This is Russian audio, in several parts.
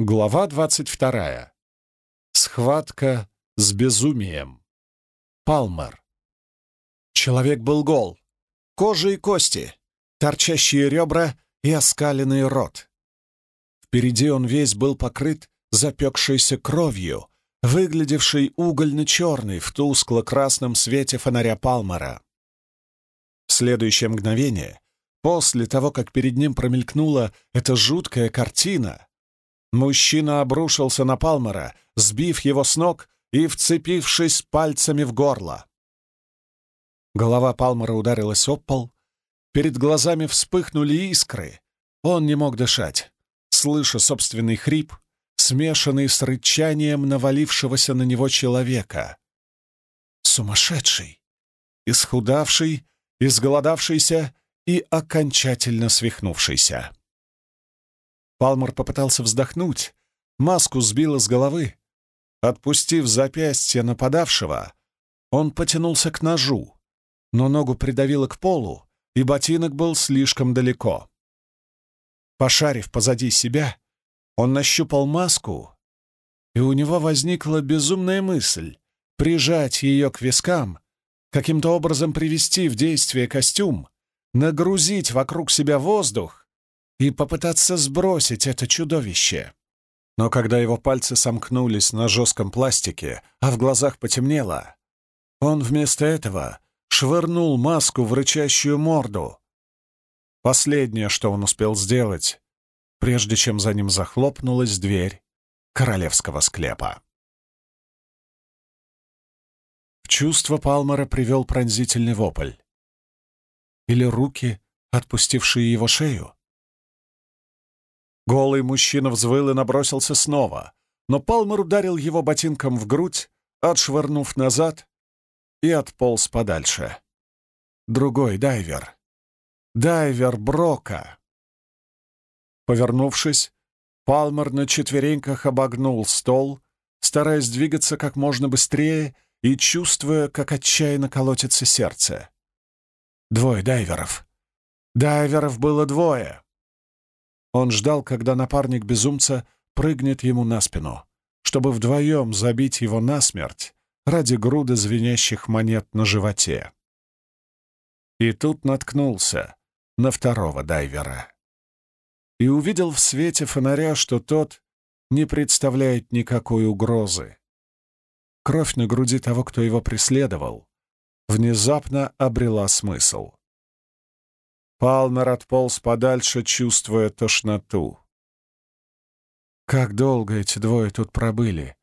Глава 22. Схватка с безумием. Палмер. Человек был гол. Кожа и кости, торчащие ребра и оскаленный рот. Впереди он весь был покрыт запекшейся кровью, выглядевшей угольно-черной в тускло-красном свете фонаря Палмера. В следующее мгновение, после того, как перед ним промелькнула эта жуткая картина, Мужчина обрушился на Палмера, сбив его с ног и вцепившись пальцами в горло. Голова Палмера ударилась об пол, перед глазами вспыхнули искры. Он не мог дышать, слыша собственный хрип, смешанный с рычанием навалившегося на него человека. Сумасшедший, исхудавший, изголодавшийся и окончательно свихнувшийся. Палмер попытался вздохнуть, маску сбило с головы. Отпустив запястье нападавшего, он потянулся к ножу, но ногу придавило к полу, и ботинок был слишком далеко. Пошарив позади себя, он нащупал маску, и у него возникла безумная мысль прижать ее к вискам, каким-то образом привести в действие костюм, нагрузить вокруг себя воздух и попытаться сбросить это чудовище. Но когда его пальцы сомкнулись на жестком пластике, а в глазах потемнело, он вместо этого швырнул маску в рычащую морду. Последнее, что он успел сделать, прежде чем за ним захлопнулась дверь королевского склепа. В чувство Палмера привел пронзительный вопль. Или руки, отпустившие его шею? Голый мужчина взвыл и набросился снова, но Палмер ударил его ботинком в грудь, отшвырнув назад, и отполз подальше. Другой дайвер. Дайвер Брока. Повернувшись, Палмер на четвереньках обогнул стол, стараясь двигаться как можно быстрее и чувствуя, как отчаянно колотится сердце. Двое дайверов. Дайверов было двое. Он ждал, когда напарник безумца прыгнет ему на спину, чтобы вдвоем забить его насмерть ради груды звенящих монет на животе. И тут наткнулся на второго дайвера. И увидел в свете фонаря, что тот не представляет никакой угрозы. Кровь на груди того, кто его преследовал, внезапно обрела смысл. Палмер отполз подальше, чувствуя тошноту. Как долго эти двое тут пробыли,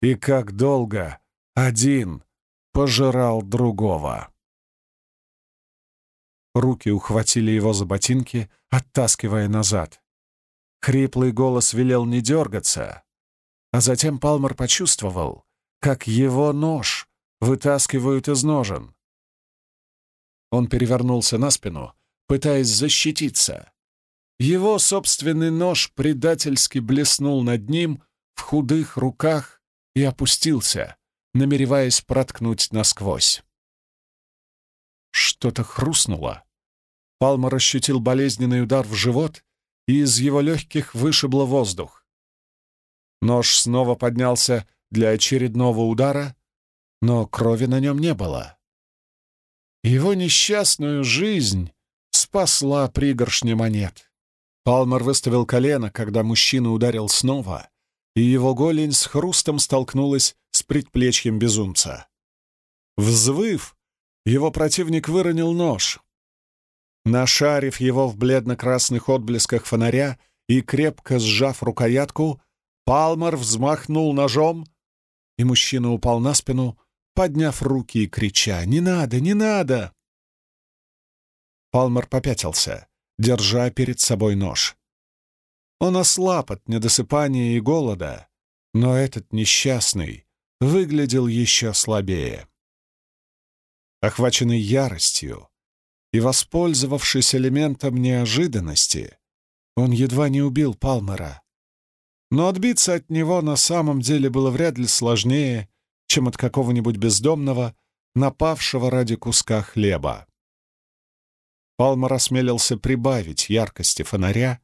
и как долго один пожирал другого. Руки ухватили его за ботинки, оттаскивая назад. Хриплый голос велел не дергаться, а затем Палмер почувствовал, как его нож вытаскивают из ножен. Он перевернулся на спину пытаясь защититься. Его собственный нож предательски блеснул над ним в худых руках и опустился, намереваясь проткнуть насквозь. Что-то хрустнуло. Палмер ощутил болезненный удар в живот, и из его легких вышибло воздух. Нож снова поднялся для очередного удара, но крови на нем не было. Его несчастную жизнь спасла пригоршня монет. Палмер выставил колено, когда мужчина ударил снова, и его голень с хрустом столкнулась с предплечьем безумца. Взвыв, его противник выронил нож. Нашарив его в бледно-красных отблесках фонаря и крепко сжав рукоятку, Палмер взмахнул ножом, и мужчина упал на спину, подняв руки и крича «Не надо, не надо!» Палмер попятился, держа перед собой нож. Он ослаб от недосыпания и голода, но этот несчастный выглядел еще слабее. Охваченный яростью и воспользовавшись элементом неожиданности, он едва не убил Палмера. Но отбиться от него на самом деле было вряд ли сложнее, чем от какого-нибудь бездомного, напавшего ради куска хлеба. Палмер осмелился прибавить яркости фонаря,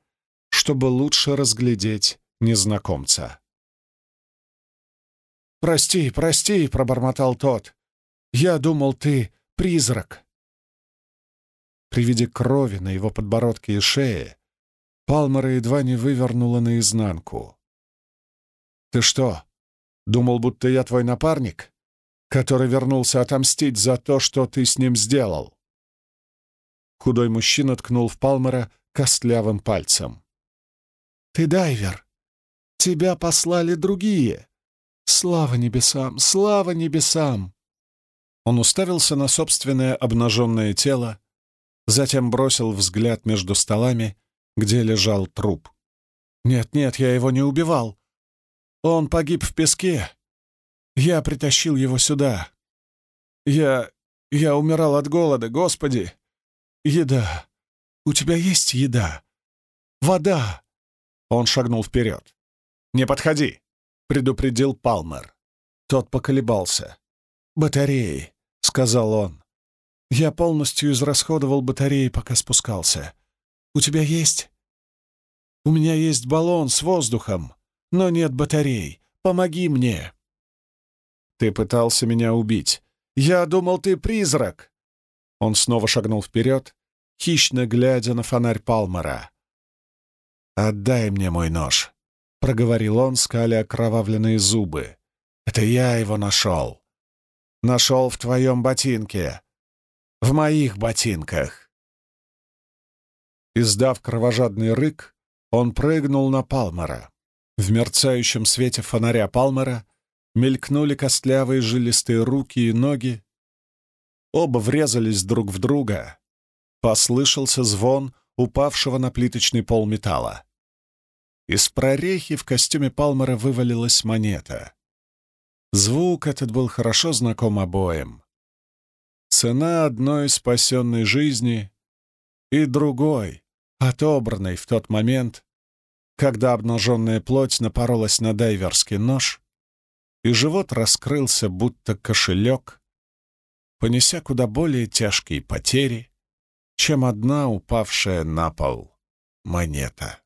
чтобы лучше разглядеть незнакомца. «Прости, прости», — пробормотал тот. «Я думал, ты призрак». При виде крови на его подбородке и шее Палмера едва не вывернула наизнанку. «Ты что, думал, будто я твой напарник, который вернулся отомстить за то, что ты с ним сделал?» Худой мужчина ткнул в Палмера костлявым пальцем. «Ты дайвер. Тебя послали другие. Слава небесам! Слава небесам!» Он уставился на собственное обнаженное тело, затем бросил взгляд между столами, где лежал труп. «Нет-нет, я его не убивал. Он погиб в песке. Я притащил его сюда. Я... я умирал от голода, Господи! Еда! У тебя есть еда? Вода!» Он шагнул вперед. «Не подходи!» — предупредил Палмер. Тот поколебался. «Батареи», — сказал он. «Я полностью израсходовал батареи, пока спускался. У тебя есть?» «У меня есть баллон с воздухом, но нет батарей. Помоги мне!» «Ты пытался меня убить. Я думал, ты призрак!» Он снова шагнул вперед, хищно глядя на фонарь Палмера. «Отдай мне мой нож», — проговорил он, скаля окровавленные зубы. «Это я его нашел. Нашел в твоем ботинке. В моих ботинках». Издав кровожадный рык, он прыгнул на Палмера. В мерцающем свете фонаря Палмера мелькнули костлявые жилистые руки и ноги. Оба врезались друг в друга. Послышался звон упавшего на плиточный пол металла. Из прорехи в костюме Палмера вывалилась монета. Звук этот был хорошо знаком обоим. Цена одной спасенной жизни и другой, отобранной в тот момент, когда обнаженная плоть напоролась на дайверский нож, и живот раскрылся, будто кошелек, понеся куда более тяжкие потери, чем одна упавшая на пол монета.